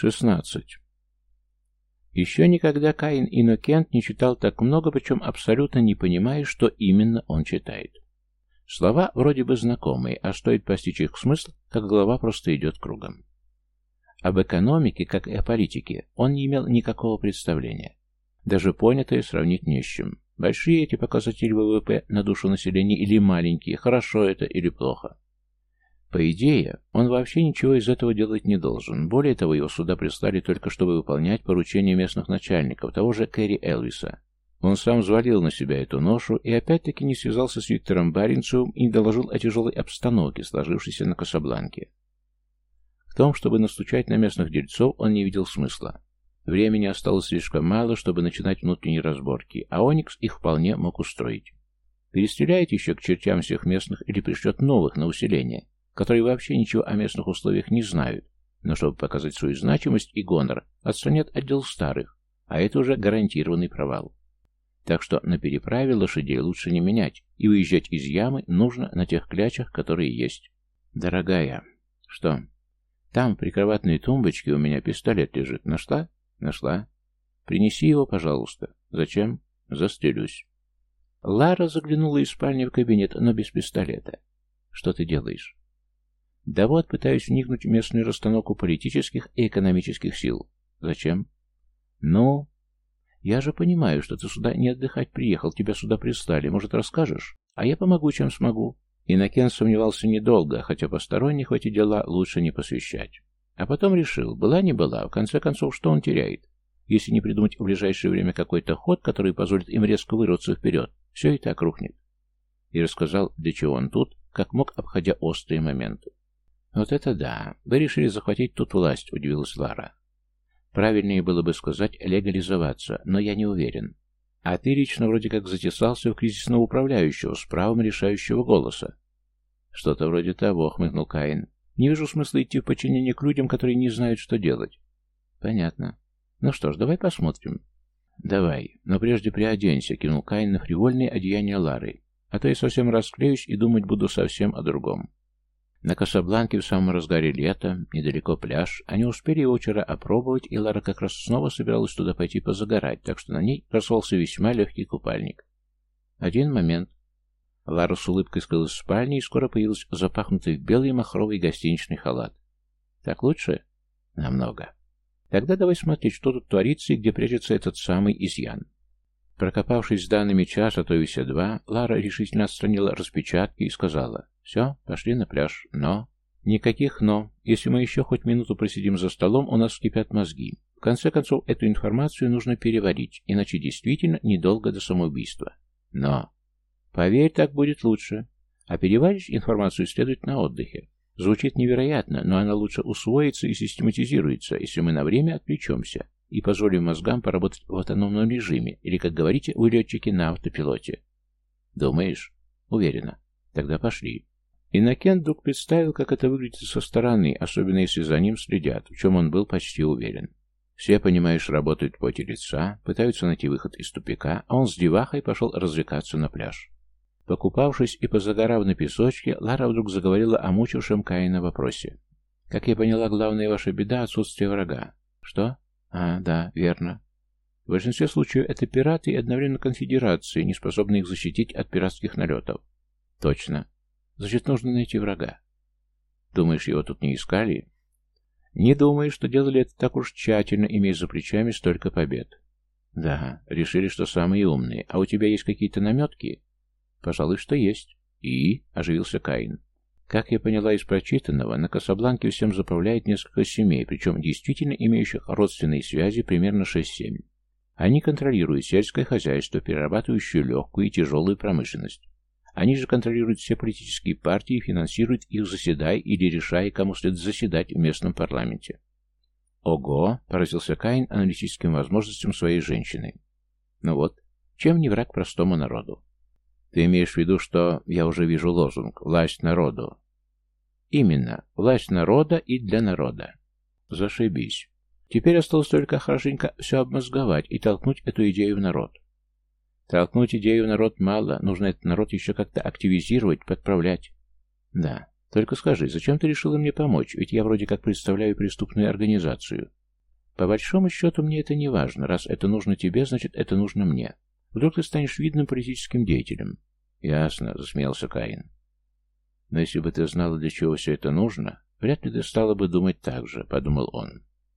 Шестнадцать. Еще никогда Каин Иннокент не читал так много, причем абсолютно не понимая, что именно он читает. Слова вроде бы знакомые, а стоит постичь их смысл, как голова просто идет кругом. Об экономике, как и о политике, он не имел никакого представления. Даже понятое сравнить не с чем. Большие эти показатели ВВП на душу населения или маленькие, хорошо это или плохо. По идее, он вообще ничего из этого делать не должен. Более того, его сюда прислали только чтобы выполнять поручения местных начальников, того же Кэрри Элвиса. Он сам взвалил на себя эту ношу и опять-таки не связался с Виктором Баренцевым и не доложил о тяжелой обстановке, сложившейся на Касабланке. В том, чтобы настучать на местных дельцов, он не видел смысла. Времени осталось слишком мало, чтобы начинать внутренние разборки, а Оникс их вполне мог устроить. Перестреляет еще к чертям всех местных или пришлет новых на усиление, которые вообще ничего о местных условиях не знают, но чтобы показать свою значимость и гонор, отстранят отдел старых, а это уже гарантированный провал. Так что на переправе лошадей лучше не менять, и выезжать из ямы нужно на тех клячах, которые есть. Дорогая, что? Там, при кроватной тумбочке, у меня пистолет лежит. Нашла? Нашла. Принеси его, пожалуйста. Зачем? Застрелюсь. Лара заглянула из спальни в кабинет, но без пистолета. Что ты делаешь? Да вот, пытаюсь вникнуть в местную расстановку политических и экономических сил. Зачем? Ну, я же понимаю, что ты сюда не отдыхать приехал, тебя сюда прислали. Может, расскажешь? А я помогу, чем смогу. Иннокен сомневался недолго, хотя посторонних в эти дела лучше не посвящать. А потом решил, была не была, в конце концов, что он теряет? Если не придумать в ближайшее время какой-то ход, который позволит им резко вырваться вперед, все и так рухнет. И рассказал, для чего он тут, как мог, обходя острые моменты. «Вот это да! Вы решили захватить тут власть», — удивилась Лара. «Правильнее было бы сказать легализоваться, но я не уверен. А ты лично вроде как затесался в кризисного управляющего с правом решающего голоса». «Что-то вроде того», — хмыкнул Каин. «Не вижу смысла идти в подчинение к людям, которые не знают, что делать». «Понятно. Ну что ж, давай посмотрим». «Давай, но прежде приоденься», — кинул Каин на фривольные одеяния Лары. «А то я совсем расклеюсь и думать буду совсем о другом». На Касабланке в самом разгаре лета, недалеко пляж, они успели его вчера опробовать, и Лара как раз снова собиралась туда пойти позагорать, так что на ней красовался весьма легкий купальник. Один момент. Лара с улыбкой скрылась в спальне и скоро появилась запахнутый в белый махровый гостиничный халат. Так лучше? Намного. Тогда давай смотреть, что тут творится и где прячется этот самый изъян. Прокопавшись с данными час, а то и все два, Лара решительно отстранила распечатки и сказала «Все, пошли на пляж, но...» «Никаких «но». Если мы еще хоть минуту просидим за столом, у нас вскипят мозги. В конце концов, эту информацию нужно переварить, иначе действительно недолго до самоубийства. Но... Поверь, так будет лучше. А переварить информацию следует на отдыхе. Звучит невероятно, но она лучше усвоится и систематизируется, если мы на время отвлечемся и позволим мозгам поработать в автономном режиме, или, как говорите, вы летчики на автопилоте. Думаешь? Уверена. Тогда пошли. Иннокен вдруг представил, как это выглядит со стороны, особенно если за ним следят, в чем он был почти уверен. Все, понимаешь, работают в поте лица, пытаются найти выход из тупика, а он с девахой пошел развлекаться на пляж. Покупавшись и позагорав на песочке, Лара вдруг заговорила о мучившем Каина вопросе. «Как я поняла, главная ваша беда — отсутствие врага». «Что?» А, да, верно. В большинстве случаев это пираты и одновременно конфедерации, не способные их защитить от пиратских налетов. Точно. Значит, нужно найти врага. Думаешь, его тут не искали? Не думаю, что делали это так уж тщательно, имея за плечами столько побед. Да, решили, что самые умные. А у тебя есть какие-то наметки? Пожалуй, что есть. И? Оживился Каин. Как я поняла из прочитанного, на Касабланке всем заправляет несколько семей, причем действительно имеющих родственные связи примерно 6-7. Они контролируют сельское хозяйство, перерабатывающую легкую и тяжелую промышленность. Они же контролируют все политические партии и финансируют их, заседая или решая, кому следует заседать в местном парламенте. Ого, поразился Каин аналитическим возможностям своей женщины. Ну вот, чем не враг простому народу? Ты имеешь в виду, что я уже вижу лозунг «Власть народу». Именно, власть народа и для народа. Зашибись. Теперь осталось только хорошенько все обмозговать и толкнуть эту идею в народ. Толкнуть идею народ мало, нужно этот народ еще как-то активизировать, подправлять. Да, только скажи, зачем ты решила мне помочь, ведь я вроде как представляю преступную организацию. По большому счету мне это не важно. Раз это нужно тебе, значит это нужно мне. Вдруг ты станешь видным политическим деятелем. Ясно, засмеялся Каин. Но если бы ты знала, для чего все это нужно, вряд ли ты стала бы думать так же, подумал он.